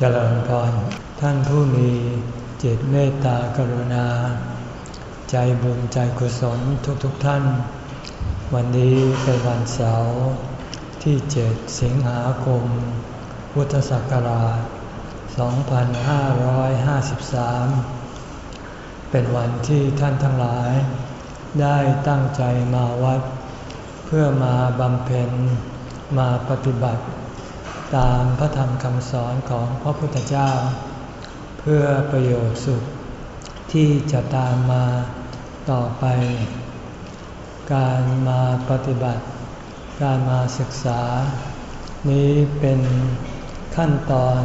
เจริญพรท่านผู้มีจิตเมตตากรุณา ใจบุญใจกุศลทุกๆทท่าน วันนี้เป็นวันเสาร์ที่เจ็ดสิงหาคม พุทธศักราช 2553 เป็นวันที่ท่านทั้งหลาย ได้ตั้งใจมาวัด เพื่อมาบำเพ็ญมาปฏิบัติ ตามพระธรรมคำสอนของพระพุทธเจ้า เพื่อประโยชน์สุขที่จะตามมาต่อไป การมาปฏิบัติ การมาศึกษา นี้เป็นขั้นตอน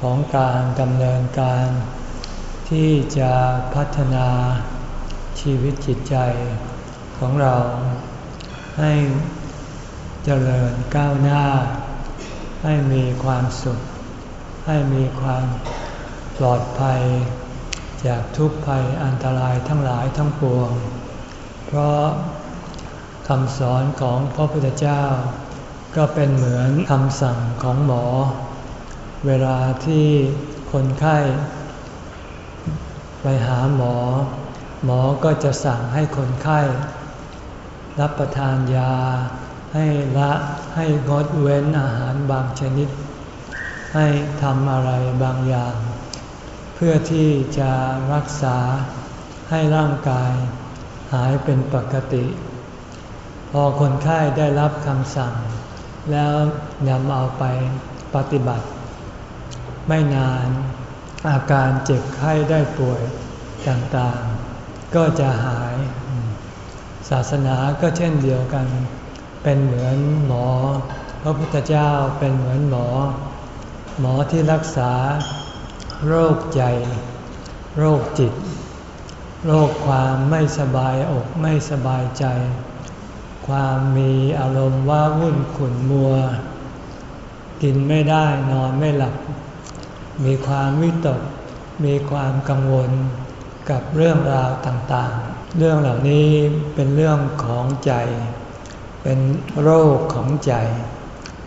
ของการดำเนินการ ที่จะพัฒนาชีวิตจิตใจของเรา ให้เจริญก้าวหน้า ให้มีความสุข ให้มีความปลอดภัย จากทุกภัยอันตรายทั้งหลายทั้งปวง เพราะคำสอนของพระพุทธเจ้า ก็เป็นเหมือนคำสั่งของหมอ เวลาที่คนไข้ไปหาหมอ หมอก็จะสั่งให้คนไข้ รับประทานยาให้ละ ให้งดเว้นอาหารบางชนิด ให้ทำอะไรบางอย่าง เพื่อที่จะรักษาให้ร่างกายหายเป็นปกติ พอคนไข้ได้รับคำสั่ง แล้วนำเอาไปปฏิบัติ ไม่นานอาการเจ็บไข้ได้ป่วยต่างๆ ก็จะหาย ศาสนาก็เช่นเดียวกัน เป็นเหมือนหมอ พระพุทธเจ้าเป็นเหมือนหมอ หมอที่รักษา โรคใจ โรคจิต โรคความไม่สบายอกไม่สบายใจ ความมีอารมณ์ว่าวุ่นขุ่นมัว กินไม่ได้นอนไม่หลับ มีความวิตก มีความกังวลกับเรื่องราวต่างๆ เรื่องเหล่านี้เป็นเรื่องของใจ เป็นโรคของใจ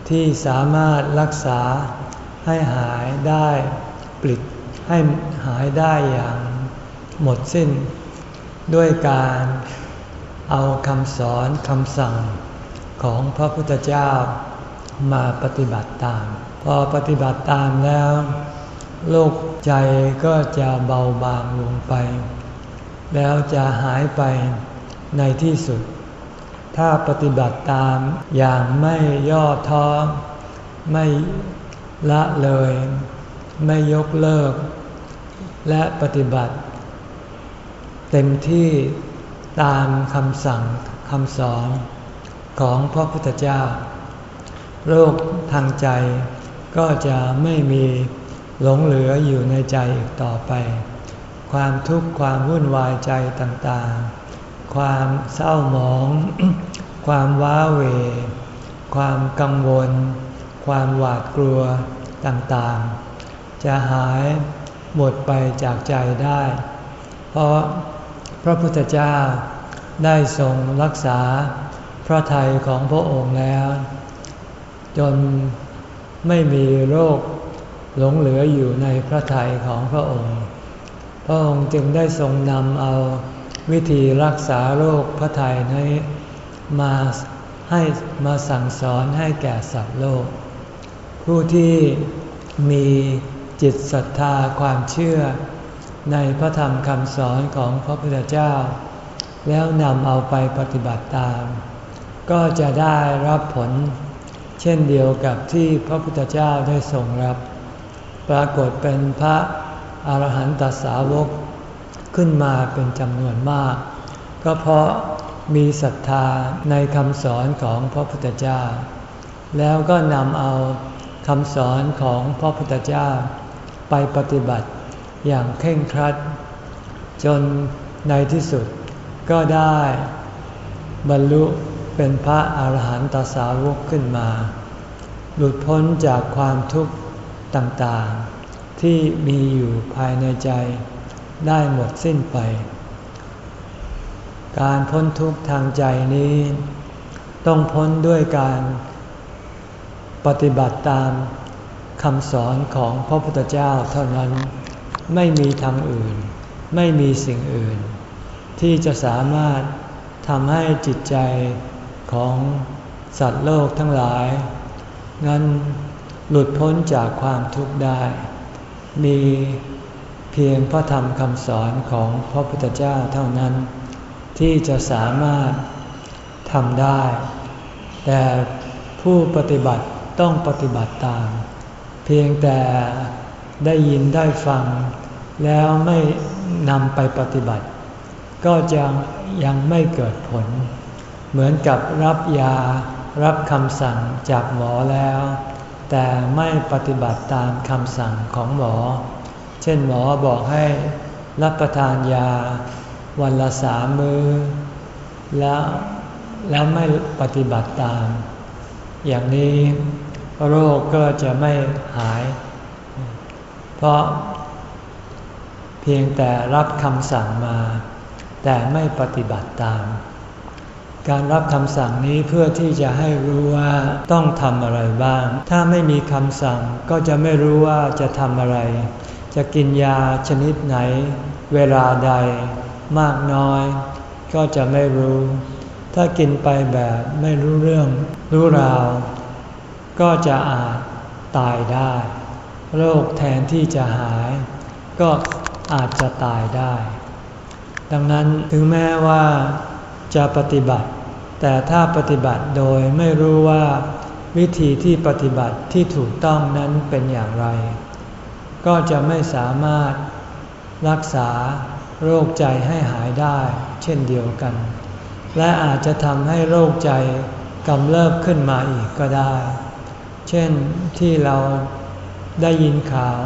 ที่สามารถรักษาให้หายได้ปลิดให้หายได้อย่างหมดสิ้น ด้วยการเอาคำสอนคำสั่งของพระพุทธเจ้ามาปฏิบัติตาม พอปฏิบัติตามแล้ว โรคใจก็จะเบาบางลงไป แล้วจะหายไปในที่สุด ถ้าปฏิบัติตามอย่างไม่ย่อท้อไม่ละเลย ไม่ยกเลิก และปฏิบัติ เต็มที่ตามคำสั่งคำสอนของพระพุทธเจ้า โรคทางใจก็จะไม่มีหลงเหลืออยู่ในใจอีกต่อไป ความทุกข์ความวุ่นวายใจต่างๆ ความเศร้าหมอง ความว้าเหวความกังวล ความหวาดกลัวต่างๆ จะหายหมดไปจากใจได้ เพราะพระพุทธเจ้าได้ทรงรักษาพระทัยของพระองค์แล้ว จนไม่มีโรคหลงเหลืออยู่ในพระทัยของพระองค์ พระองค์จึงได้ทรงนำเอาวิธีรักษาโรคพระทัยนี้ มาให้มาสั่งสอนให้แก่สัตว์โลก ผู้ที่มีจิตศรัทธาความเชื่อ ในพระธรรมคำสอนของพระพุทธเจ้า แล้วนำเอาไปปฏิบัติตาม ก็จะได้รับผล เช่นเดียวกับที่พระพุทธเจ้าได้ทรงรับ ปรากฏเป็นพระอรหันตสาวกขึ้นมาเป็นจำนวนมาก ก็เพราะ มีศรัทธาในคำสอนของพระพุทธเจ้า แล้วก็นำเอาคำสอนของพระพุทธเจ้า ไปปฏิบัติอย่างเข่งครัด จนในที่สุดก็ได้บรรลุเป็นพระอาหารหันตสาวกขึ้นมา หลุดพ้นจากความทุกข์ต่างๆ ที่มีอยู่ภายในใจได้หมดสิ้นไป การพ้นทุกข์ทางใจนี้ ต้องพ้นด้วยการปฏิบัติตามคำสอนของพระพุทธเจ้าเท่านั้นไม่มีทางอื่น ไม่มีสิ่งอื่น ที่จะสามารถทำให้จิตใจของสัตว์โลกทั้งหลาย นั้นหลุดพ้นจากความทุกข์ได้ มีเพียงพระธรรมคำสอนของพระพุทธเจ้าเท่านั้น ที่จะสามารถทำได้ แต่ผู้ปฏิบัติต้องปฏิบัติตาม เพียงแต่ได้ยินได้ฟัง แล้วไม่นำไปปฏิบัติ ก็จะยังไม่เกิดผล เหมือนกับรับยารับคำสั่งจากหมอแล้ว แต่ไม่ปฏิบัติตามคำสั่งของหมอ เช่นหมอบอกให้รับประทานยา วันละสามมือแล้วแล้วไม่ปฏิบัติตาม อย่างนี้โรคก็จะไม่หาย เพราะเพียงแต่รับคำสั่งมา แต่ไม่ปฏิบัติตาม การรับคำสั่งนี้เพื่อที่จะให้รู้ว่าต้องทำอะไรบ้าง ถ้าไม่มีคำสั่งก็จะไม่รู้ว่าจะทำอะไร จะกินยาชนิดไหน เวลาใด มากน้อย ก็จะไม่รู้ ถ้ากินไปแบบไม่รู้เรื่องรู้ราว ก็จะอาจตายได้ โรคแทนที่จะหาย ก็อาจจะตายได้ ดังนั้นถึงแม้ว่าจะปฏิบัติ แต่ถ้าปฏิบัติโดยไม่รู้ว่าวิธีที่ปฏิบัติที่ถูกต้องนั้นเป็นอย่างไร ก็จะไม่สามารถรักษา โรคใจให้หายได้ เช่นเดียวกัน และอาจจะทำให้โรคใจกำเริบขึ้นมาอีกก็ได้ เช่นที่เราได้ยินข่าว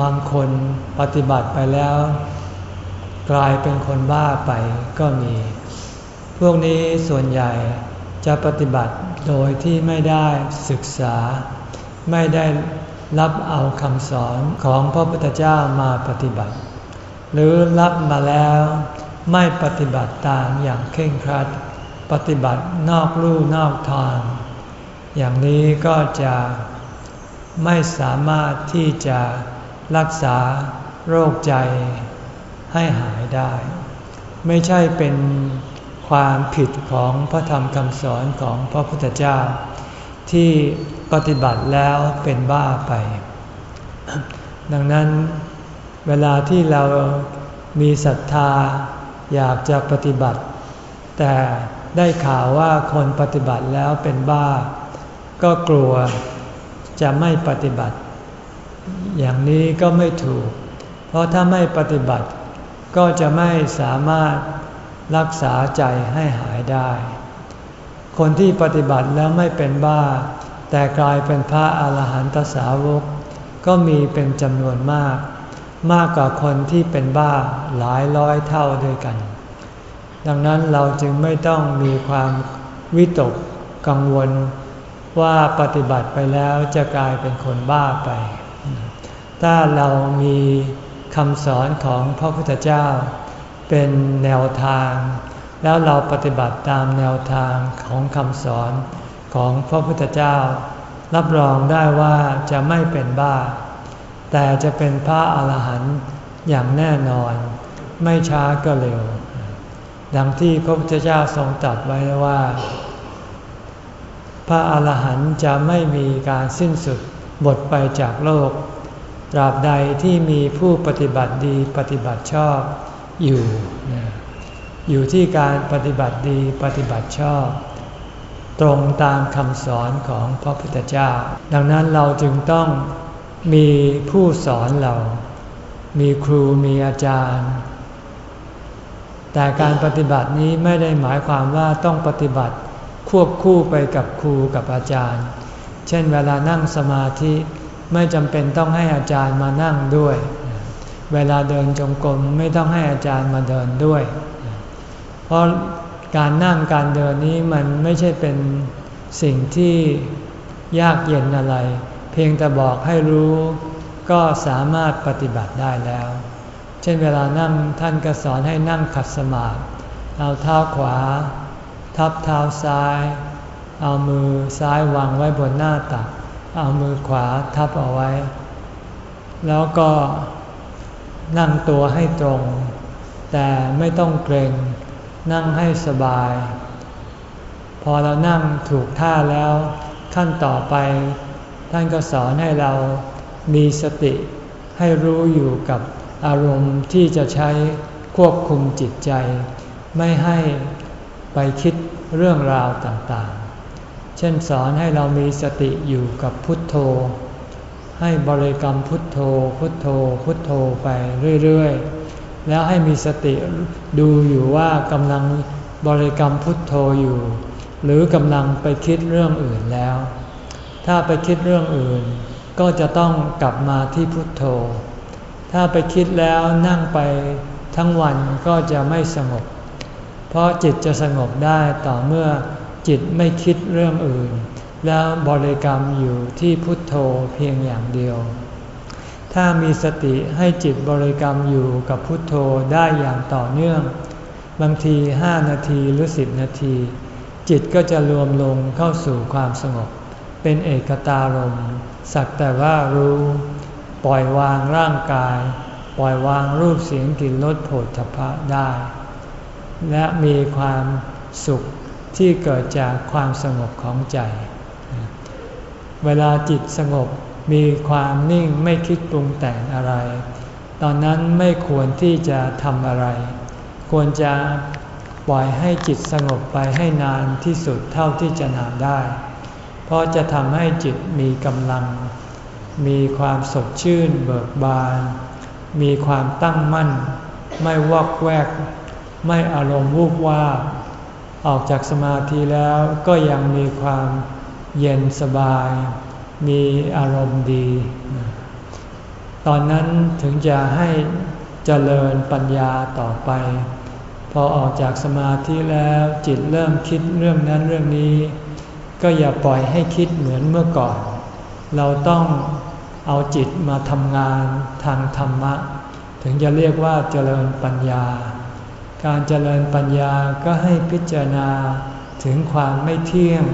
บางคนปฏิบัติไปแล้ว กลายเป็นคนบ้าไปก็มี พวกนี้ส่วนใหญ่จะปฏิบัติโดยที่ไม่ได้ศึกษา ไม่ได้รับเอาคำสอนของพระพุทธเจ้ามาปฏิบัติ หรือรับมาแล้วไม่ปฏิบัติตามอย่างเคร่งครัด ปฏิบัตินอกลู่นอกทาง อย่างนี้ก็จะไม่สามารถที่จะรักษาโรคใจให้หายได้ ไม่ใช่เป็นความผิดของพระธรรมคำสอนของพระพุทธเจ้า ที่ปฏิบัติแล้วเป็นบ้าไป ดังนั้น เวลาที่เรามีศรัทธาอยากจะปฏิบัติ แต่ได้ข่าวว่าคนปฏิบัติแล้วเป็นบ้า ก็กลัวจะไม่ปฏิบัติ อย่างนี้ก็ไม่ถูก เพราะถ้าไม่ปฏิบัติ ก็จะไม่สามารถรักษาใจให้หายได้ คนที่ปฏิบัติแล้วไม่เป็นบ้า แต่กลายเป็นพระอาหารหันตสาวก ก็มีเป็นจำนวนมาก มากกว่าคนที่เป็นบ้าหลายร้อยเท่าด้วยกัน ดังนั้นเราจึงไม่ต้องมีความวิตกกังวลว่าปฏิบัติไปแล้วจะกลายเป็นคนบ้าไป ถ้าเรามีคำสอนของพระพุทธเจ้า เป็นแนวทาง แล้วเราปฏิบัติตามแนวทางของคำสอนของพระพุทธเจ้า รับรองได้ว่าจะไม่เป็นบ้า แต่จะเป็นพระอาหารหันต์อย่างแน่นอน ไม่ช้าก็เร็ว ดังที่พระพุทธเจ้าทรงตรัสไว้ว่า พระอาหารหันต์จะไม่มีการสิ้นสุดหมดไปจากโลก ตราบใดที่มีผู้ปฏิบัติดีปฏิบัติชอบอยู่อยู่ที่การปฏิบัติดีปฏิบัติชอบ ตรงตามคำสอนของพระพุทธเจ้า ดังนั้นเราจึงต้อง มีผู้สอนเรา มีครูมีอาจารย์ แต่การปฏิบัตินี้ไม่ได้หมายความว่าต้องปฏิบัติควบคู่ไปกับครูกับอาจารย์ เช่นเวลานั่งสมาธิไม่จำเป็นต้องให้อาจารย์มานั่งด้วย เวลาเดินจงกรมไม่ต้องให้อาจารย์มาเดินด้วย เพราะการนั่งการเดินนี้มันไม่ใช่เป็นสิ่งที่ยากเย็นอะไร เพียงแต่บอกให้รู้ก็สามารถปฏิบัติได้แล้ว เช่นเวลานั่งท่านก็สอนให้นั่งขัดสมาธิเอาเท้าขวา ทับเท้าซ้าย เอามือซ้ายวางไว้บนหน้าตัก เอามือขวาทับเอาไว้ แล้วก็นั่งตัวให้ตรง แต่ไม่ต้องเกรงนั่งให้สบาย พอเรานั่งถูกท่าแล้วขั้นต่อไป ท่านก็สอนให้เรามีสติให้รู้อยู่กับอารมณ์ที่จะใช้ควบคุมจิตใจ ไม่ให้ไปคิดเรื่องราวต่างๆ เช่นสอนให้เรามีสติอยู่กับพุทโธ ให้บริกรรมพุทโธ พุทโธ พุทโธไปเรื่อยๆ แล้วให้มีสติดูอยู่ว่ากำลังบริกรรมพุทโธอยู่ หรือกำลังไปคิดเรื่องอื่นแล้ว ถ้าไปคิดเรื่องอื่น ก็จะต้องกลับมาที่พุทโธ ถ้าไปคิดแล้วนั่งไปทั้งวันก็จะไม่สงบ เพราะจิตจะสงบได้ต่อเมื่อจิตไม่คิดเรื่องอื่น แล้วบริกรรมอยู่ที่พุทโธเพียงอย่างเดียว ถ้ามีสติให้จิตบริกรรมอยู่กับพุทโธได้อย่างต่อเนื่อง บางทีห้านาทีหรือสิบนาที จิตก็จะรวมลงเข้าสู่ความสงบ เป็นเอกตารมสักแต่ว่ารู้ ปล่อยวางร่างกาย ปล่อยวางรูปเสียงกลิ่นรสโผฏฐพะได้ และมีความสุขที่เกิดจากความสงบของใจ เวลาจิตสงบมีความนิ่งไม่คิดปรุงแต่งอะไร ตอนนั้นไม่ควรที่จะทำอะไร ควรจะปล่อยให้จิตสงบไปให้นานที่สุดเท่าที่จะนานได้ เพราะจะทำให้จิตมีกำลัง มีความสดชื่นเบิกบาน มีความตั้งมั่น ไม่วอกแวก ไม่อารมณ์วูบว่าออกจากสมาธิแล้วก็ยังมีความเย็นสบาย มีอารมณ์ดี ตอนนั้นถึงจะให้เจริญปัญญาต่อไป พอออกจากสมาธิแล้วจิตเริ่มคิดเรื่องนั้นเรื่องนี้ ก็อย่าปล่อยให้คิดเหมือนเมื่อก่อน เราต้องเอาจิตมาทำงานทางธรรมะ ถึงจะเรียกว่าเจริญปัญญา การเจริญปัญญาก็ให้พิจารณาถึงความไม่เที่ยง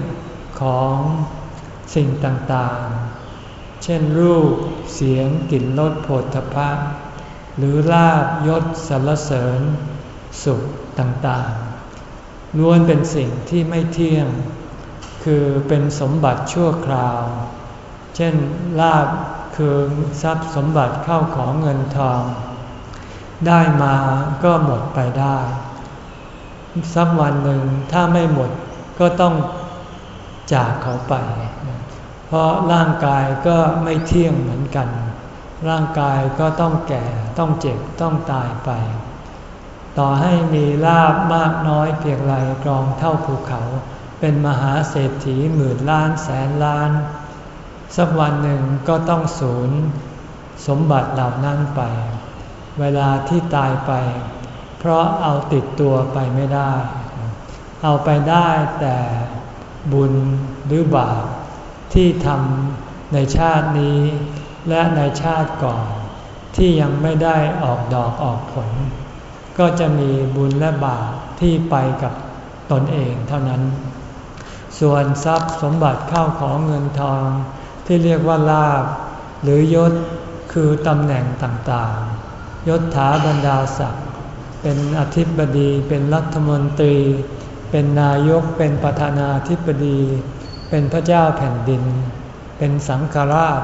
ของสิ่งต่างๆ เช่นรูป เสียง กลิ่น รสโผฏฐพะ หรือลาบยศสรรเสริญ สุขต่างๆ ล้วนเป็นสิ่งที่ไม่เที่ยง คือเป็นสมบัติชั่วคราว เช่นลาบคือทรัพย์สมบัติเข้าของเงินทอง ได้มาก็หมดไปได้ สักวันหนึ่งถ้าไม่หมดก็ต้องจากเขาไป เพราะร่างกายก็ไม่เที่ยงเหมือนกัน ร่างกายก็ต้องแก่ต้องเจ็บต้องตายไป ต่อให้มีลาบมากน้อยเพียงไรกรองเท่าภูเขา เป็นมหาเศรษฐีหมื่นล้านแสนล้าน สักวันหนึ่งก็ต้องสูญสมบัติเหล่านั้นไป เวลาที่ตายไป เพราะเอาติดตัวไปไม่ได้ เอาไปได้แต่บุญหรือบาปที่ทำในชาตินี้ และในชาติก่อน ที่ยังไม่ได้ออกดอกออกผล ก็จะมีบุญและบาปที่ไปกับตนเองเท่านั้น ส่วนทรัพย์สมบัติเข้าของเงินทอง ที่เรียกว่าลาบหรือยศคือตำแหน่งต่างๆ ยศถาบรรดาศักดิ์เป็นอธิบดีเป็นรัฐมนตรี เป็นนายกเป็นประธานาธิบดี เป็นพระเจ้าแผ่นดิน เป็นสังฆราช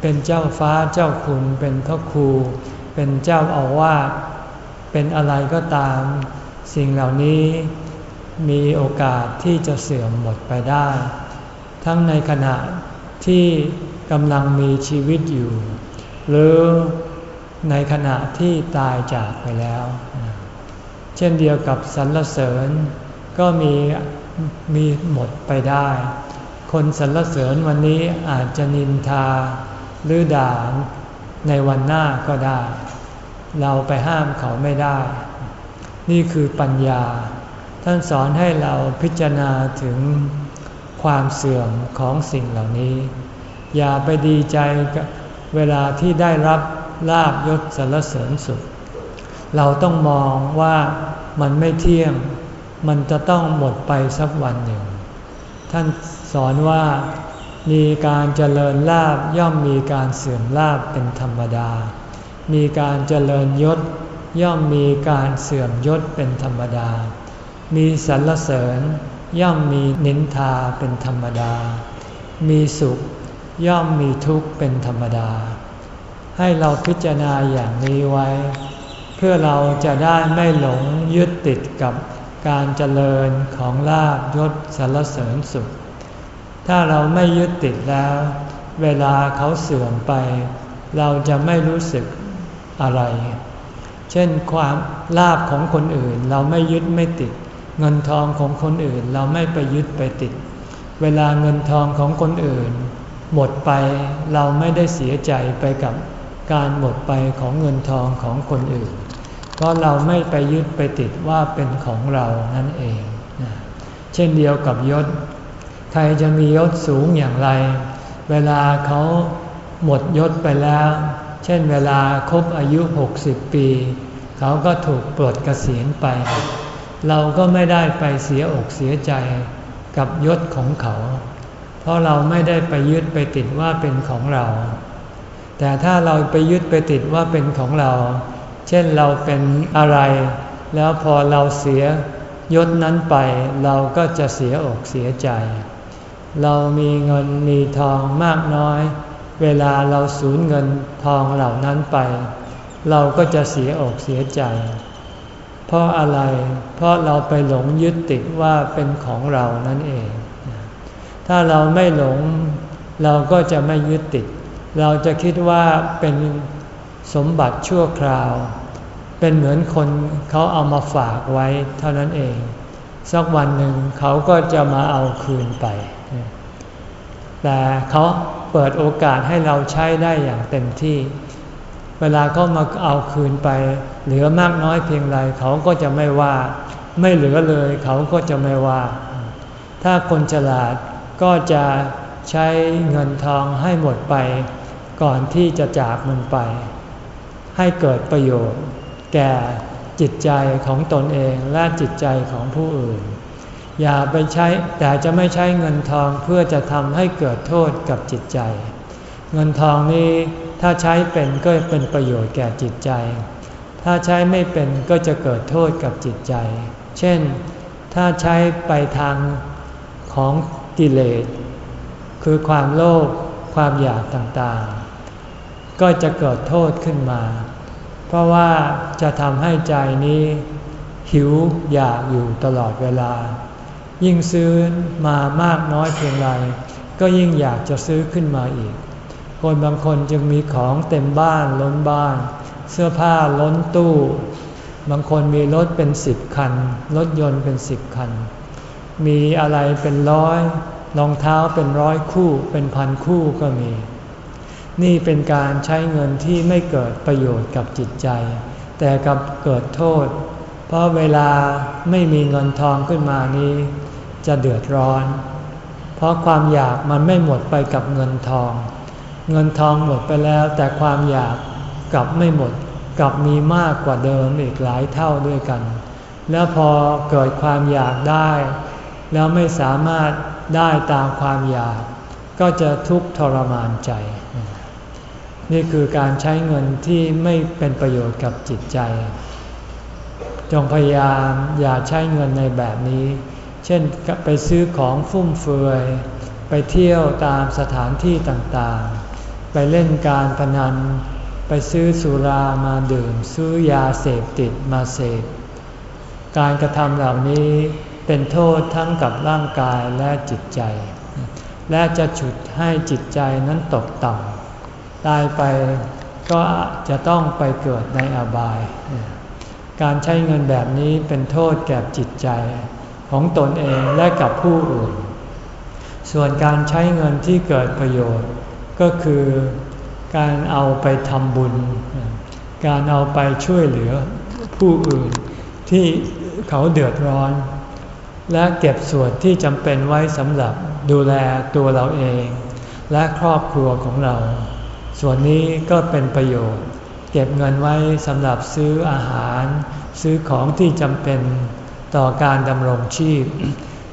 เป็นเจ้าฟ้าเจ้าคุณเป็นพระครู เป็นเจ้าอาวาสเป็นอะไรก็ตาม สิ่งเหล่านี้ มีโอกาสที่จะเสื่อมหมดไปได้ ทั้งในขณะที่กำลังมีชีวิตอยู่ หรือในขณะที่ตายจากไปแล้ว เช่นเดียวกับสรรเสริญ ก็มีมีหมดไปได้ คนสรรเสริญวันนี้อาจจะนินทาหรือด่าในวันหน้าก็ได้ เราไปห้ามเขาไม่ได้ นี่คือปัญญา ท่านสอนให้เราพิจารณาถึงความเสื่อมของสิ่งเหล่านี้ อย่าไปดีใจเวลาที่ได้รับลาบยศสรรเสริญสุข เราต้องมองว่ามันไม่เที่ยง มันจะต้องหมดไปสักวันหนึ่ง ท่านสอนว่ามีการเจริญลาบย่อมมีการเสื่อมลาบเป็นธรรมดา มีการเจริญยศย่อมมีการเสื่อมยศเป็นธรรมดา มีสรรเสริญ ย่อมมีนินทาเป็นธรรมดา มีสุขย่อมมีทุกข์เป็นธรรมดา ให้เราพิจารณาอย่างนี้ไว้ เพื่อเราจะได้ไม่หลงยึดติดกับการเจริญของลาบยศสรรเสริญสุข ถ้าเราไม่ยึดติดแล้ว เวลาเขาเสื่อมไป เราจะไม่รู้สึกอะไร เช่นความลาบของคนอื่นเราไม่ยึดไม่ติด เงินทองของคนอื่นเราไม่ไปยึดไปติด เวลาเงินทองของคนอื่น หมดไปเราไม่ได้เสียใจไปกับการหมดไปของเงินทองของคนอื่น เพราะเราไม่ไปยึดไปติดว่าเป็นของเรานั่นเอง เช่นเดียวกับยศ ใครจะมียศสูงอย่างไร เวลาเขาหมดยศไปแล้ว เช่นเวลาครบอายุ 60 ปี เขาก็ถูกปลดเกษียณไป เราก็ไม่ได้ไปเสียอกเสียใจกับยศของเขา เพราะเราไม่ได้ไปยึดไปติดว่าเป็นของเรา แต่ถ้าเราไปยึดไปติดว่าเป็นของเรา เช่นเราเป็นอะไร แล้วพอเราเสียยศนั้นไป เราก็จะเสียอกเสียใจ เรามีเงินมีทองมากน้อย เวลาเราสูญเงินทองเหล่านั้นไป เราก็จะเสียอกเสียใจ เพราะอะไร เพราะเราไปหลงยึดติดว่าเป็นของเรานั่นเอง ถ้าเราไม่หลงเราก็จะไม่ยึดติด เราจะคิดว่าเป็นสมบัติชั่วคราว เป็นเหมือนคนเขาเอามาฝากไว้เท่านั้นเอง สักวันหนึ่งเขาก็จะมาเอาคืนไป แต่เขาเปิดโอกาสให้เราใช้ได้อย่างเต็มที่ เวลาเขามาเอาคืนไป เหลือมากน้อยเพียงไรเขาก็จะไม่ว่า ไม่เหลือเลยเขาก็จะไม่ว่า ถ้าคนฉลาดก็จะใช้เงินทองให้หมดไป ก่อนที่จะจากมันไป ให้เกิดประโยชน์ แก่จิตใจของตนเองและจิตใจของผู้อื่น อย่าไปใช้แต่จะไม่ใช้เงินทองเพื่อจะทำให้เกิดโทษกับจิตใจ เงินทองนี้ ถ้าใช้เป็นก็เป็นประโยชน์แก่จิตใจ ถ้าใช้ไม่เป็นก็จะเกิดโทษกับจิตใจ เช่น ถ้าใช้ไปทางของกิเลส คือความโลภ ความอยากต่างๆ ก็จะเกิดโทษขึ้นมา เพราะว่าจะทำให้ใจนี้ หิวอยากอยู่ตลอดเวลา ยิ่งซื้อมามากน้อยเพียงไร ก็ยิ่งอยากจะซื้อขึ้นมาอีก คนบางคนจึงมีของเต็มบ้านล้นบ้าน เสื้อผ้าล้นตู้ บางคนมีรถเป็นสิบคัน รถยนต์เป็นสิบคัน มีอะไรเป็นร้อย รองเท้าเป็นร้อยคู่เป็นพันคู่ก็มี นี่เป็นการใช้เงินที่ไม่เกิดประโยชน์กับจิตใจ แต่กับเกิดโทษ เพราะเวลาไม่มีเงินทองขึ้นมานี้ จะเดือดร้อน เพราะความอยากมันไม่หมดไปกับเงินทอง เงินทองหมดไปแล้ว แต่ความอยากกลับไม่หมด กลับมีมากกว่าเดิมอีกหลายเท่าด้วยกัน แล้วพอเกิดความอยากได้ แล้วไม่สามารถได้ตามความอยาก ก็จะทุกข์ทรมานใจ นี่คือการใช้เงินที่ไม่เป็นประโยชน์กับจิตใจ จงพยายามอย่าใช้เงินในแบบนี้ เช่นไปซื้อของฟุ่มเฟือย ไปเที่ยวตามสถานที่ต่างๆ ไปเล่นการพนัน ไปซื้อสุรามาดื่ม ซื้อยาเสพติดมาเสพ การกระทำเหล่านี้เป็นโทษทั้งกับร่างกายและจิตใจ และจะฉุดให้จิตใจนั้นตกต่ำตายไปก็จะต้องไปเกิดในอบาย การใช้เงินแบบนี้เป็นโทษแก่จิตใจของตนเองและกับผู้อื่น ส่วนการใช้เงินที่เกิดประโยชน์ ก็คือการเอาไปทำบุญ การเอาไปช่วยเหลือผู้อื่นที่เขาเดือดร้อน และเก็บส่วนที่จำเป็นไว้สำหรับดูแลตัวเราเอง และครอบครัวของเรา ส่วนนี้ก็เป็นประโยชน์ เก็บเงินไว้สำหรับซื้ออาหาร ซื้อของที่จำเป็นต่อการดำรงชีพ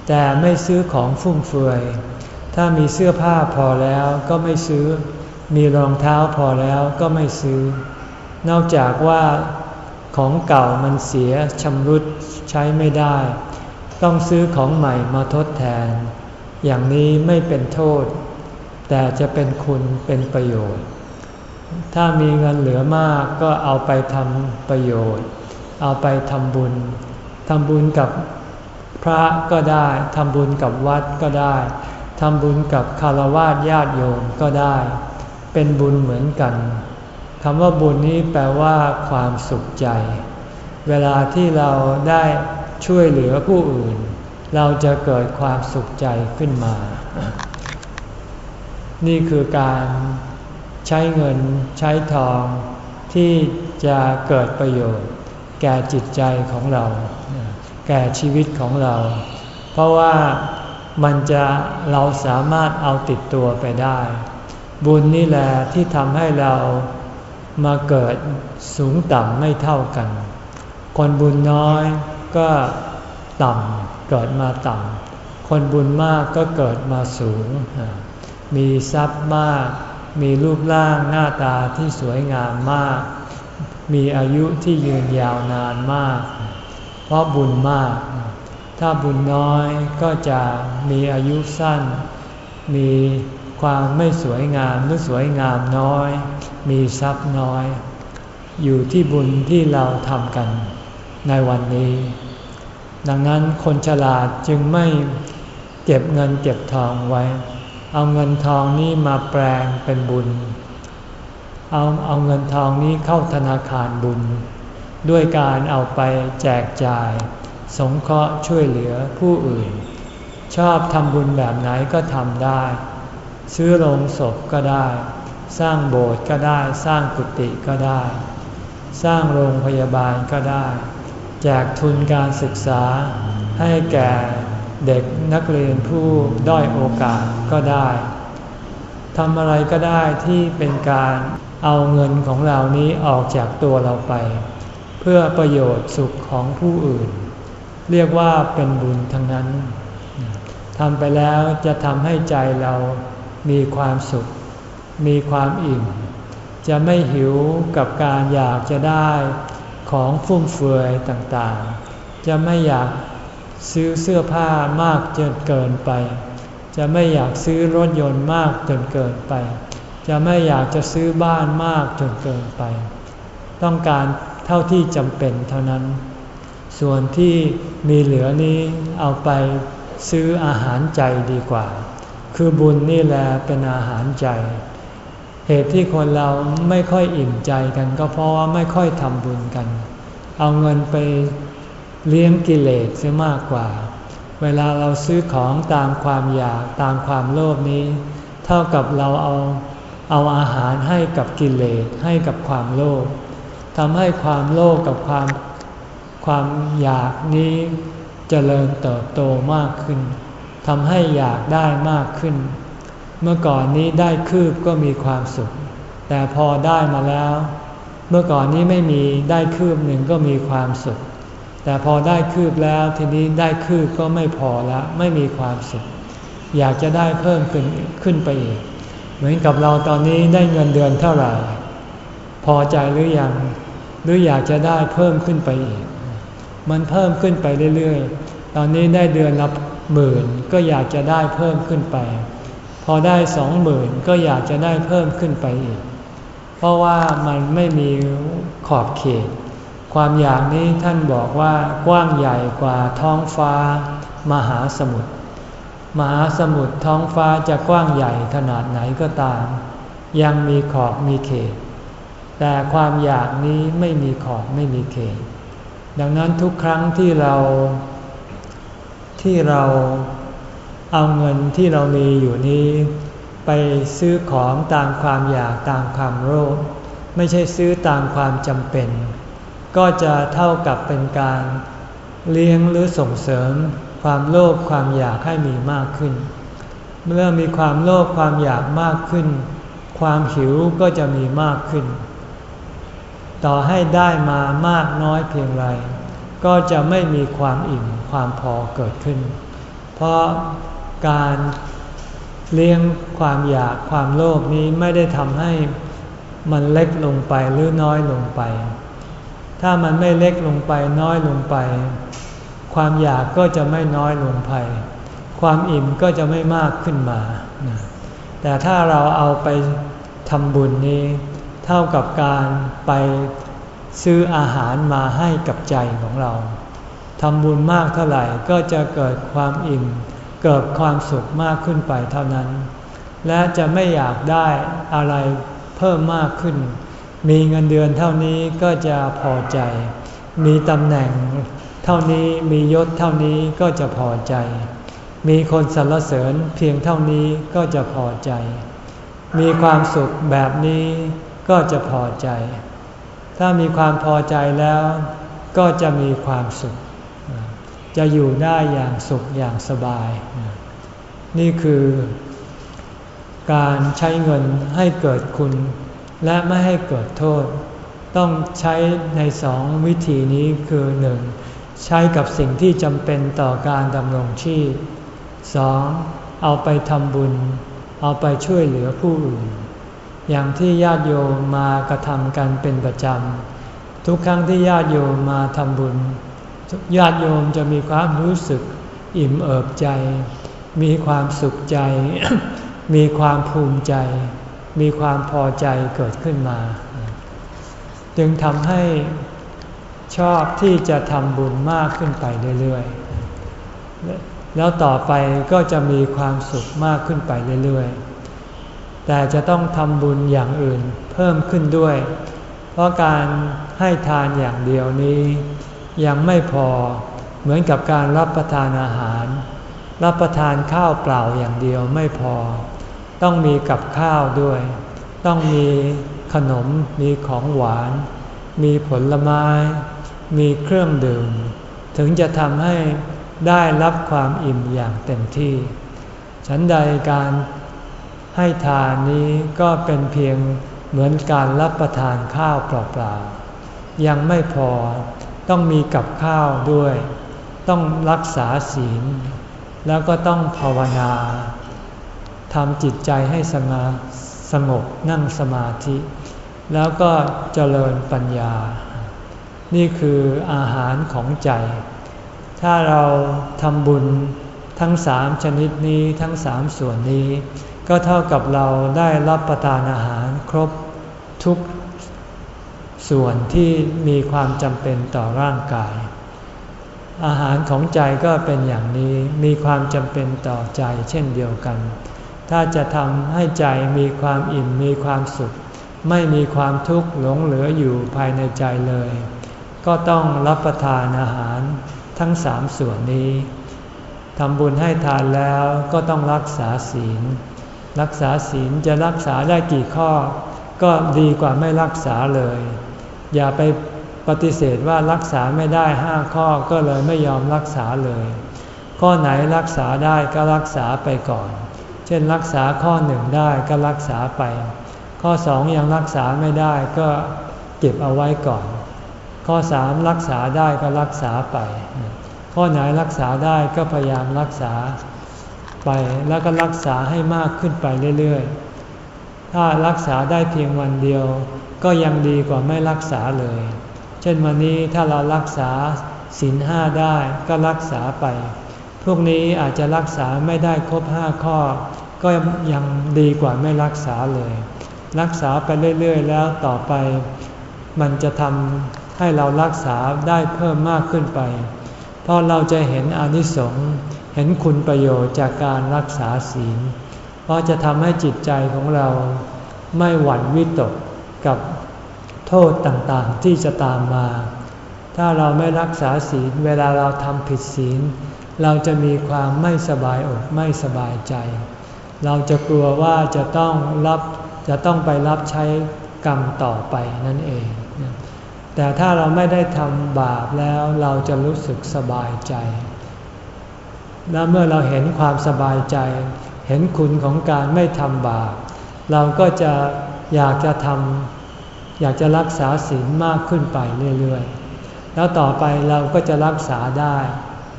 แต่ไม่ซื้อของฟุ่มเฟือย ถ้ามีเสื้อผ้าพอแล้วก็ไม่ซื้อ มีรองเท้าพอแล้วก็ไม่ซื้อ นอกจากว่าของเก่ามันเสียชำรุดใช้ไม่ได้ ต้องซื้อของใหม่มาทดแทน อย่างนี้ไม่เป็นโทษ แต่จะเป็นคุณเป็นประโยชน์ ถ้ามีเงินเหลือมากก็เอาไปทำประโยชน์ เอาไปทำบุญทำบุญกับพระก็ได้ทำบุญกับวัดก็ได้ ทำบุญกับคารวะญาติโยมก็ได้ เป็นบุญเหมือนกันคำว่าบุญนี้แปลว่าความสุขใจ เวลาที่เราได้ช่วยเหลือผู้อื่น เราจะเกิดความสุขใจขึ้นมา นี่คือการใช้เงินใช้ทอง ที่จะเกิดประโยชน์ แก่จิตใจของเรา แก่ชีวิตของเรา เพราะว่า มันจะเราสามารถเอาติดตัวไปได้ บุญนี่แหละที่ทำให้เรามาเกิดสูงต่ำไม่เท่ากัน คนบุญน้อยก็ต่ำเกิดมาต่ำ คนบุญมากก็เกิดมาสูง มีทรัพย์มาก มีรูปร่างหน้าตาที่สวยงามมาก มีอายุที่ยืนยาวนานมาก เพราะบุญมาก ถ้าบุญน้อยก็จะมีอายุสั้น มีความไม่สวยงามหรือสวยงามน้อย มีทรัพย์น้อย อยู่ที่บุญที่เราทำกันในวันนี้ ดังนั้นคนฉลาดจึงไม่เก็บเงินเก็บทองไว้ เอาเงินทองนี้มาแปลงเป็นบุญ เอาเอาเงินทองนี้เข้าธนาคารบุญ ด้วยการเอาไปแจกจ่าย สงเคราะห์ช่วยเหลือผู้อื่น ชอบทำบุญแบบไหนก็ทำได้ ซื้อโรงศพก็ได้ สร้างโบสถ์ก็ได้ สร้างกุฏิก็ได้ สร้างโรงพยาบาลก็ได้ แจกทุนการศึกษาให้แก่เด็กนักเรียนผู้ด้อยโอกาสก็ได้ทำอะไรก็ได้ที่เป็นการเอาเงินของเรานี้ออกจากตัวเราไป เพื่อประโยชน์สุขของผู้อื่น เรียกว่าเป็นบุญทั้งนั้นทำไปแล้วจะทำให้ใจเรามีความสุข มีความอิ่ม จะไม่หิวกับการอยากจะได้ของฟุ่มเฟือยต่างๆ จะไม่อยากซื้อเสื้อผ้ามากจนเกินไป จะไม่อยากซื้อรถยนต์มากจนเกินไป จะไม่อยากจะซื้อบ้านมากจนเกินไป ต้องการเท่าที่จำเป็นเท่านั้น ส่วนที่มีเหลือนี้เอาไปซื้ออาหารใจดีกว่า คือบุญนี่แหละเป็นอาหารใจ เหตุที่คนเราไม่ค่อยอิ่มใจกันก็เพราะว่าไม่ค่อยทำบุญกัน เอาเงินไปเลี้ยงกิเลสเสียมากกว่า เวลาเราซื้อของตามความอยากตามความโลภนี้ เท่ากับเราเอาเอาอาหารให้กับกิเลสให้กับความโลภทำให้ความโลภกับความ ความอยากนี้จเจริญเติบโตมากขึ้นทำให้อยากได้มากขึ้น เมื่อก่อนนี้ได้คืบก็มีความสุข แต่พอได้มาแล้ว เมื่อก่อนนี้ไม่มีได้คืบหนึ่งก็มีความสุข แต่พอได้คืบแล้วทีนี้ได้คืบก็ไม่พอละไม่มีความสุข อยากจะได้เพิ่มขึ้นขึ้นไปอีก เหมือนกับเราตอนนี้ได้เงินเดือนเท่าไหร่ พอใจหรือยังหรืออยากจะได้เพิ่มขึ้นไปอีก มันเพิ่มขึ้นไปเรื่อยๆ ตอนนี้ได้เดือนละหมื่นก็อยากจะได้เพิ่มขึ้นไป พอได้สองหมื่นก็อยากจะได้เพิ่มขึ้นไปอีก เพราะว่ามันไม่มีขอบเขต ความอยากนี้ท่านบอกว่ากว้างใหญ่กว่าท้องฟ้า มหาสมุทร มหาสมุทรท้องฟ้าจะกว้างใหญ่ขนาดไหนก็ตาม ยังมีขอบมีเขต แต่ความอยากนี้ไม่มีขอบไม่มีเขต ดังนั้นทุกครั้งที่เราที่เราเอาเงินที่เรามีอยู่นี้ ไปซื้อของตามความอยากตามความโลภไม่ใช่ซื้อตามความจำเป็น ก็จะเท่ากับเป็นการเลี้ยงหรือส่งเสริมความโลภความอยากให้มีมากขึ้น เมื่อมีความโลภความอยากมากขึ้น ความหิวก็จะมีมากขึ้น ต่อให้ได้มามากน้อยเพียงไร ก็จะไม่มีความอิ่มความพอเกิดขึ้น เพราะการเลี้ยงความอยากความโลภนี้ไม่ได้ทำให้มันเล็กลงไปหรือน้อยลงไป ถ้ามันไม่เล็กลงไปน้อยลงไป ความอยากก็จะไม่น้อยลงไป ความอิ่มก็จะไม่มากขึ้นมา แต่ถ้าเราเอาไปทำบุญนี้ เท่ากับการไปซื้ออาหารมาให้กับใจของเราทำบุญมากเท่าไหร่ก็จะเกิดความอิ่ม เกิดความสุขมากขึ้นไปเท่านั้น และจะไม่อยากได้อะไรเพิ่มมากขึ้น มีเงินเดือนเท่านี้ก็จะพอใจ มีตำแหน่ง เท่านี้มียศเท่านี้ก็จะพอใจ มีคนสรรเสริญเพียงเท่านี้ก็จะพอใจ มีความสุขแบบนี้ ก็จะพอใจ ถ้ามีความพอใจแล้ว ก็จะมีความสุข จะอยู่ได้อย่างสุขอย่างสบาย นี่คือการใช้เงินให้เกิดคุณ และไม่ให้เกิดโทษ ต้องใช้ในสองวิธีนี้คือหนึ่งใช้กับสิ่งที่จำเป็นต่อการดำรงชีพสองเอาไปทำบุญ เอาไปช่วยเหลือผู้อื่น อย่างที่ญาติโยมมากระทำกันเป็นประจำทุกครั้งที่ญาติโยมมาทำบุญญาติโยมจะมีความรู้สึกอิ่มเอิบใจ มีความสุขใจ มีความภูมิใจ มีความพอใจเกิดขึ้นมา จึงทำให้ชอบที่จะทำบุญมากขึ้นไปเรื่อยๆแล้วต่อไปก็จะมีความสุขมากขึ้นไปเรื่อยๆ แต่จะต้องทำบุญอย่างอื่นเพิ่มขึ้นด้วย เพราะการให้ทานอย่างเดียวนี้ ยังไม่พอเหมือนกับการรับประทานอาหาร รับประทานข้าวเปล่าอย่างเดียวไม่พอ ต้องมีกับข้าวด้วย ต้องมีขนมมีของหวาน มีผลไม้ มีเครื่องดื่ม ถึงจะทำให้ได้รับความอิ่มอย่างเต็มที่ ฉันใดการ ให้ทานนี้ก็เป็นเพียงเหมือนการรับประทานข้าวเปล่าๆ ยังไม่พอต้องมีกับข้าวด้วย ต้องรักษาศีล แล้วก็ต้องภาวนาทำจิตใจให้สงบสงบนั่งสมาธิ แล้วก็เจริญปัญญา นี่คืออาหารของใจ ถ้าเราทำบุญทั้งสามชนิดนี้ทั้งสามส่วนนี้ ก็เท่ากับเราได้รับประทานอาหารครบทุกส่วนที่มีความจำเป็นต่อร่างกาย อาหารของใจก็เป็นอย่างนี้มีความจำเป็นต่อใจเช่นเดียวกัน ถ้าจะทำให้ใจมีความอิ่มมีความสุข ไม่มีความทุกข์หลงเหลืออยู่ภายในใจเลย ก็ต้องรับประทานอาหารทั้งสามส่วนนี้ทำบุญให้ทานแล้วก็ต้องรักษาศีล รักษาศีลจะรักษาได้กี่ข้อ ก็ดีกว่าไม่รักษาเลย อย่าไปปฏิเสธว่ารักษาไม่ได้ห้าข้อก็เลยไม่ยอมรักษาเลย ข้อไหนรักษาได้ก็รักษาไปก่อน เช่นรักษาข้อหนึ่งได้ก็รักษาไป ข้อสองยังรักษาไม่ได้ก็เก็บเอาไว้ก่อน ข้อสามรักษาได้ก็รักษาไป ข้อไหนรักษาได้ก็พยายามรักษา ไปแล้วก็รักษาให้มากขึ้นไปเรื่อยๆ ถ้ารักษาได้เพียงวันเดียว ก็ยังดีกว่าไม่รักษาเลย เช่นวันนี้ถ้าเรารักษาศีลห้าได้ก็รักษาไป พวกนี้อาจจะรักษาไม่ได้ครบห้าข้อ ก็ยังดีกว่าไม่รักษาเลย รักษาไปเรื่อยๆ แล้วต่อไป มันจะทำให้เรารักษาได้เพิ่มมากขึ้นไป เพราะเราจะเห็นอนิสงส์ เห็นคุณประโยชน์จากการรักษาศีล เพราะจะทำให้จิตใจของเราไม่หวั่นวิตกกับโทษต่างๆที่จะตามมา ถ้าเราไม่รักษาศีลเวลาเราทำผิดศีล เราจะมีความไม่สบายอกไม่สบายใจ เราจะกลัวว่าจะต้องรับจะต้องไปรับใช้กรรมต่อไปนั่นเอง แต่ถ้าเราไม่ได้ทำบาปแล้วเราจะรู้สึกสบายใจ และเมื่อเราเห็นความสบายใจ เห็นคุณของการไม่ทำบาปเราก็จะอยากจะทำอยากจะรักษาศีลมากขึ้นไปเรื่อยๆ แล้วต่อไปเราก็จะรักษาได้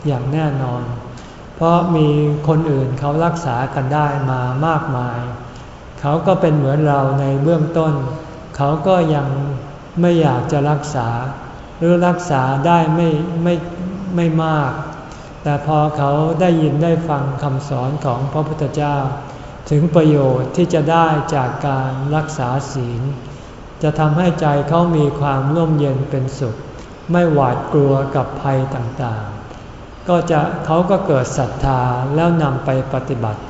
อย่างแน่นอน เพราะมีคนอื่นเขารักษากันได้มามากมาย เขาก็เป็นเหมือนเราในเบื้องต้น เขาก็ยังไม่อยากจะรักษา หรือรักษาได้ไม่ไม่ไม่มาก แต่พอเขาได้ยินได้ฟังคำสอนของพระพุทธเจ้า ถึงประโยชน์ที่จะได้จากการรักษาศีล จะทำให้ใจเขามีความร่มเย็นเป็นสุข ไม่หวาดกลัวกับภัยต่างๆ ก็จะเขาก็เกิดศรัทธาแล้วนำไปปฏิบัติ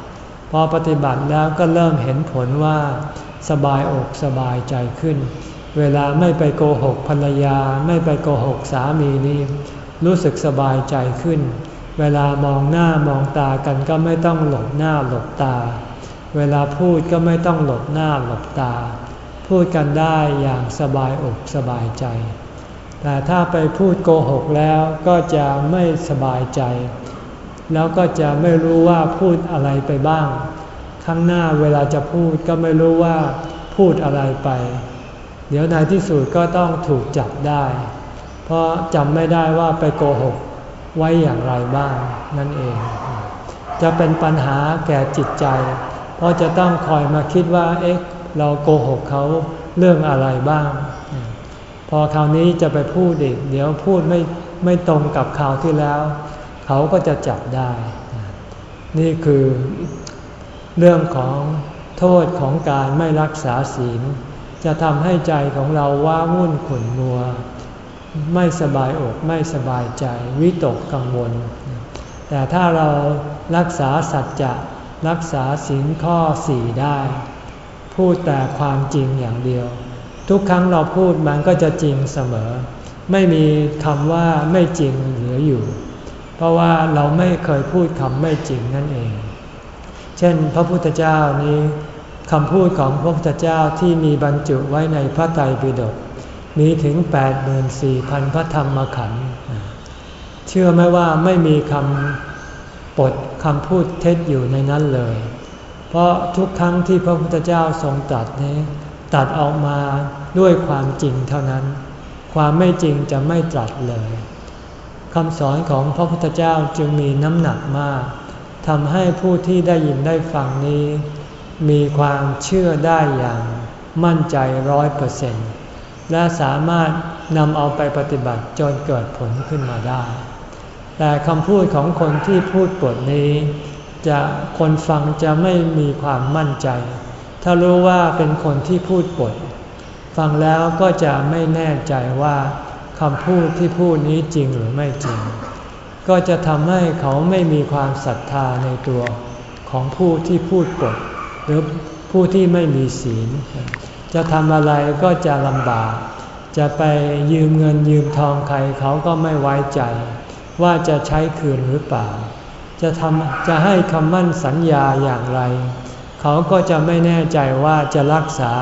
พอปฏิบัติแล้วก็เริ่มเห็นผลว่าสบายอกสบายใจขึ้น เวลาไม่ไปโกหกภรรยา ไม่ไปโกหกสามีนี่รู้สึกสบายใจขึ้น เวลามองหน้ามองตากันก็ไม่ต้องหลบหน้าหลบตา เวลาพูดก็ไม่ต้องหลบหน้าหลบตา พูดกันได้อย่างสบายอกสบายใจ แต่ถ้าไปพูดโกหกแล้วก็จะไม่สบายใจ แล้วก็จะไม่รู้ว่าพูดอะไรไปบ้าง ข้างหน้าเวลาจะพูดก็ไม่รู้ว่าพูดอะไรไป เดี๋ยวในที่สุดก็ต้องถูกจับได้ เพราะจำไม่ได้ว่าไปโกหก ไว้อย่างไรบ้างนั่นเอง จะเป็นปัญหาแก่จิตใจ เพราะจะต้องคอยมาคิดว่าเอ๊ะเราโกหกเขาเรื่องอะไรบ้าง พอคราวนี้จะไปพูดอีกเดี๋ยวพูดไม่ไม่ตรงกับข่าวที่แล้ว เขาก็จะจับได้ นี่คือเรื่องของโทษของการไม่รักษาศีล จะทำให้ใจของเราว้าวุ่นขุ่นมัว ไม่สบายอกไม่สบายใจ วิตกกังวล แต่ถ้าเรารักษาสัจจะรักษาศีลข้อสี่ได้ พูดแต่ความจริงอย่างเดียว ทุกครั้งเราพูดมันก็จะจริงเสมอ ไม่มีคำว่าไม่จริงเหลืออยู่ เพราะว่าเราไม่เคยพูดคำไม่จริงนั่นเอง เช่น พระพุทธเจ้านี้คำพูดของพระพุทธเจ้าที่มีบรรจุไว้ในพระไตรปิฎก มีถึง 84,000 พระธรรมขันธ์เชื่อไหมว่าไม่มีคำปดคำพูดเท็จอยู่ในนั้นเลย เพราะทุกครั้งที่พระพุทธเจ้าทรงตัดนี้ตัดออกมาด้วยความจริงเท่านั้น ความไม่จริงจะไม่ตรัสเลยคำสอนของพระพุทธเจ้าจึงมีน้ำหนักมากทำให้ผู้ที่ได้ยินได้ฟังนี้ มีความเชื่อได้อย่างมั่นใจร้อยเปอร์เซ็นต์ และสามารถนำเอาไปปฏิบัติจนเกิดผลขึ้นมาได้ แต่คำพูดของคนที่พูดปดนี้ จะคนฟังจะไม่มีความมั่นใจ ถ้ารู้ว่าเป็นคนที่พูดปดฟังแล้วก็จะไม่แน่ใจว่าคำพูดที่พูดนี้จริงหรือไม่จริง ก็จะทำให้เขาไม่มีความศรัทธาในตัวของผู้ที่พูดปดหรือผู้ที่ไม่มีศีล จะทำอะไรก็จะลำบาก จะไปยืมเงินยืมทองใครเขาก็ไม่ไว้ใจ ว่าจะใช้คืนหรือเปล่า จะทำจะให้คำมั่นสัญญาอย่างไร เขาก็จะไม่แน่ใจว่าจะรักษา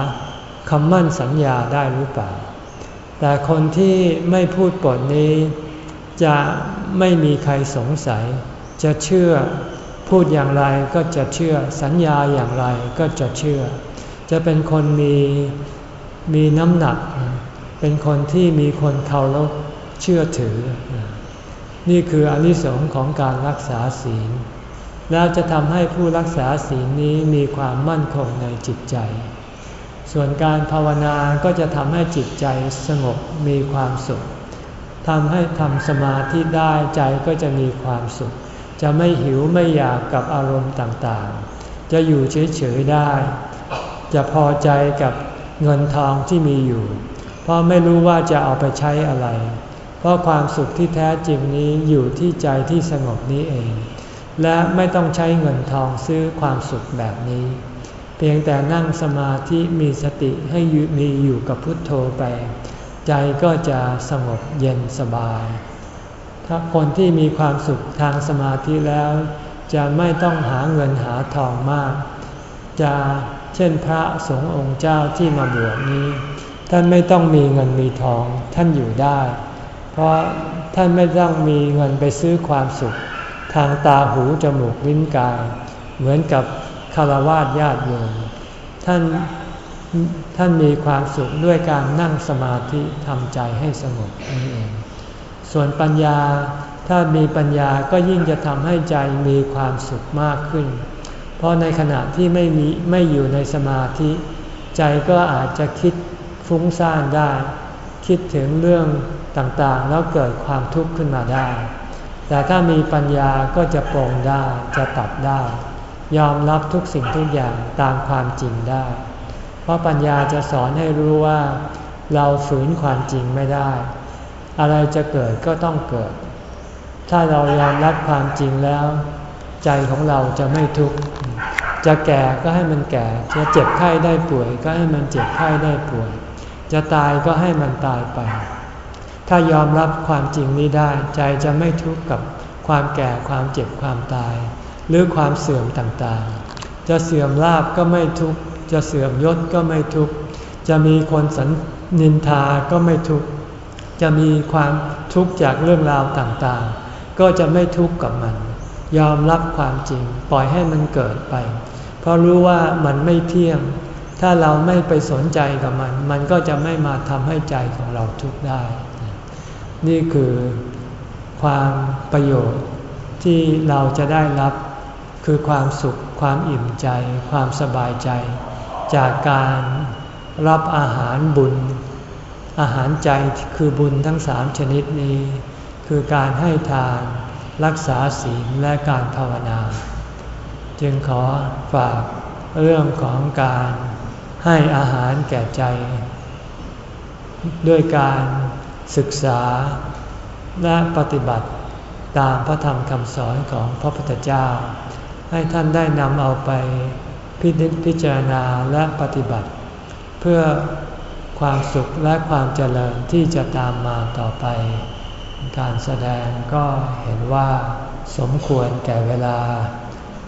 คำมั่นสัญญาได้หรือเปล่า แต่คนที่ไม่พูดปดนี้ จะไม่มีใครสงสัย จะเชื่อพูดอย่างไรก็จะเชื่อสัญญาอย่างไรก็จะเชื่อ จะเป็นคนมีมีน้ำหนัก เป็นคนที่มีคนเคารพเชื่อถือ นี่คืออนิสงค์ของการรักษาศีล แล้วจะทำให้ผู้รักษาศีลนี้มีความมั่นคงในจิตใจ ส่วนการภาวนาก็จะทำให้จิตใจสงบมีความสุขทำให้ทำสมาธิได้ใจก็จะมีความสุข จะไม่หิวไม่อยากกับอารมณ์ต่างๆ จะอยู่เฉยๆได้ จะพอใจกับเงินทองที่มีอยู่ เพราะไม่รู้ว่าจะเอาไปใช้อะไร เพราะความสุขที่แท้จริงนี้อยู่ที่ใจที่สงบนี้เอง และไม่ต้องใช้เงินทองซื้อความสุขแบบนี้ เพียงแต่นั่งสมาธิมีสติให้มีอยู่กับพุทโธไป ใจก็จะสงบเย็นสบาย ถ้าคนที่มีความสุขทางสมาธิแล้ว จะไม่ต้องหาเงินหาทองมาก จะ เช่นพระสงฆ์องค์เจ้าที่มาบวชนี้ ท่านไม่ต้องมีเงินมีทองท่านอยู่ได้ เพราะท่านไม่ต้องมีเงินไปซื้อความสุข ทางตาหูจมูกลิ้นกาย เหมือนกับคารวะญาติโยมท่านท่านมีความสุขด้วยการนั่งสมาธิทำใจให้สงบนี่เอง ส่วนปัญญาถ้ามีปัญญาก็ยิ่งจะทำให้ใจมีความสุขมากขึ้น ราะในขณะที่ไม่มีไม่อยู่ในสมาธิ ใจก็อาจจะคิดฟุ้งซ่านได้ คิดถึงเรื่องต่างๆ แล้วเกิดความทุกข์ขึ้นมาได้ แต่ถ้ามีปัญญาก็จะปรงได้จะตัดได้ ยอมรับทุกสิ่งทุกอย่างตามความจริงได้ เพราะปัญญาจะสอนให้รู้ว่า เราฝืนความจริงไม่ได้ อะไรจะเกิดก็ต้องเกิด ถ้าเรายอมรับความจริงแล้ว ใจของเราจะไม่ทุกข์ จะแก่ก็ให้มันแก่ จะเจ็บไข้ได้ป่วย ก็ให้มันเจ็บไข้ได้ป่วย จะตายก็ให้มันตายไป ถ้ายอมรับความจริงนี้ได้ ใจจะไม่ทุกข์กับความแก่ความเจ็บความตาย หรือความเสื่อมต่างๆ จะเสื่อมลาบก็ไม่ทุกข์ จะเสื่อมยศก็ไม่ทุกข์ จะมีคนสันนินทาก็ไม่ทุกข์ จะมีความทุกข์จากเรื่องราวต่างๆ ก็จะไม่ทุกข์กับมัน ยอมรับความจริงปล่อยให้มันเกิดไป เพราะรู้ว่ามันไม่เที่ยง ถ้าเราไม่ไปสนใจกับมัน มันก็จะไม่มาทำให้ใจของเราทุกข์ได้ นี่คือความประโยชน์ที่เราจะได้รับคือความสุขความอิ่มใจ ความสบายใจ จากการรับอาหารบุญ อาหารใจคือบุญทั้งสามชนิดนี้ คือการให้ทาน รักษาศีลและการภาวนา จึงขอฝากเรื่องของการให้อาหารแก่ใจ ด้วยการศึกษาและปฏิบัติตามพระธรรมคำสอนของพระพุทธเจ้า ให้ท่านได้นำเอาไปพิจิตพิจารณาและปฏิบัติ เพื่อความสุขและความเจริญที่จะตามมาต่อไป การแสดงก็เห็นว่าสมควรแก่เวลา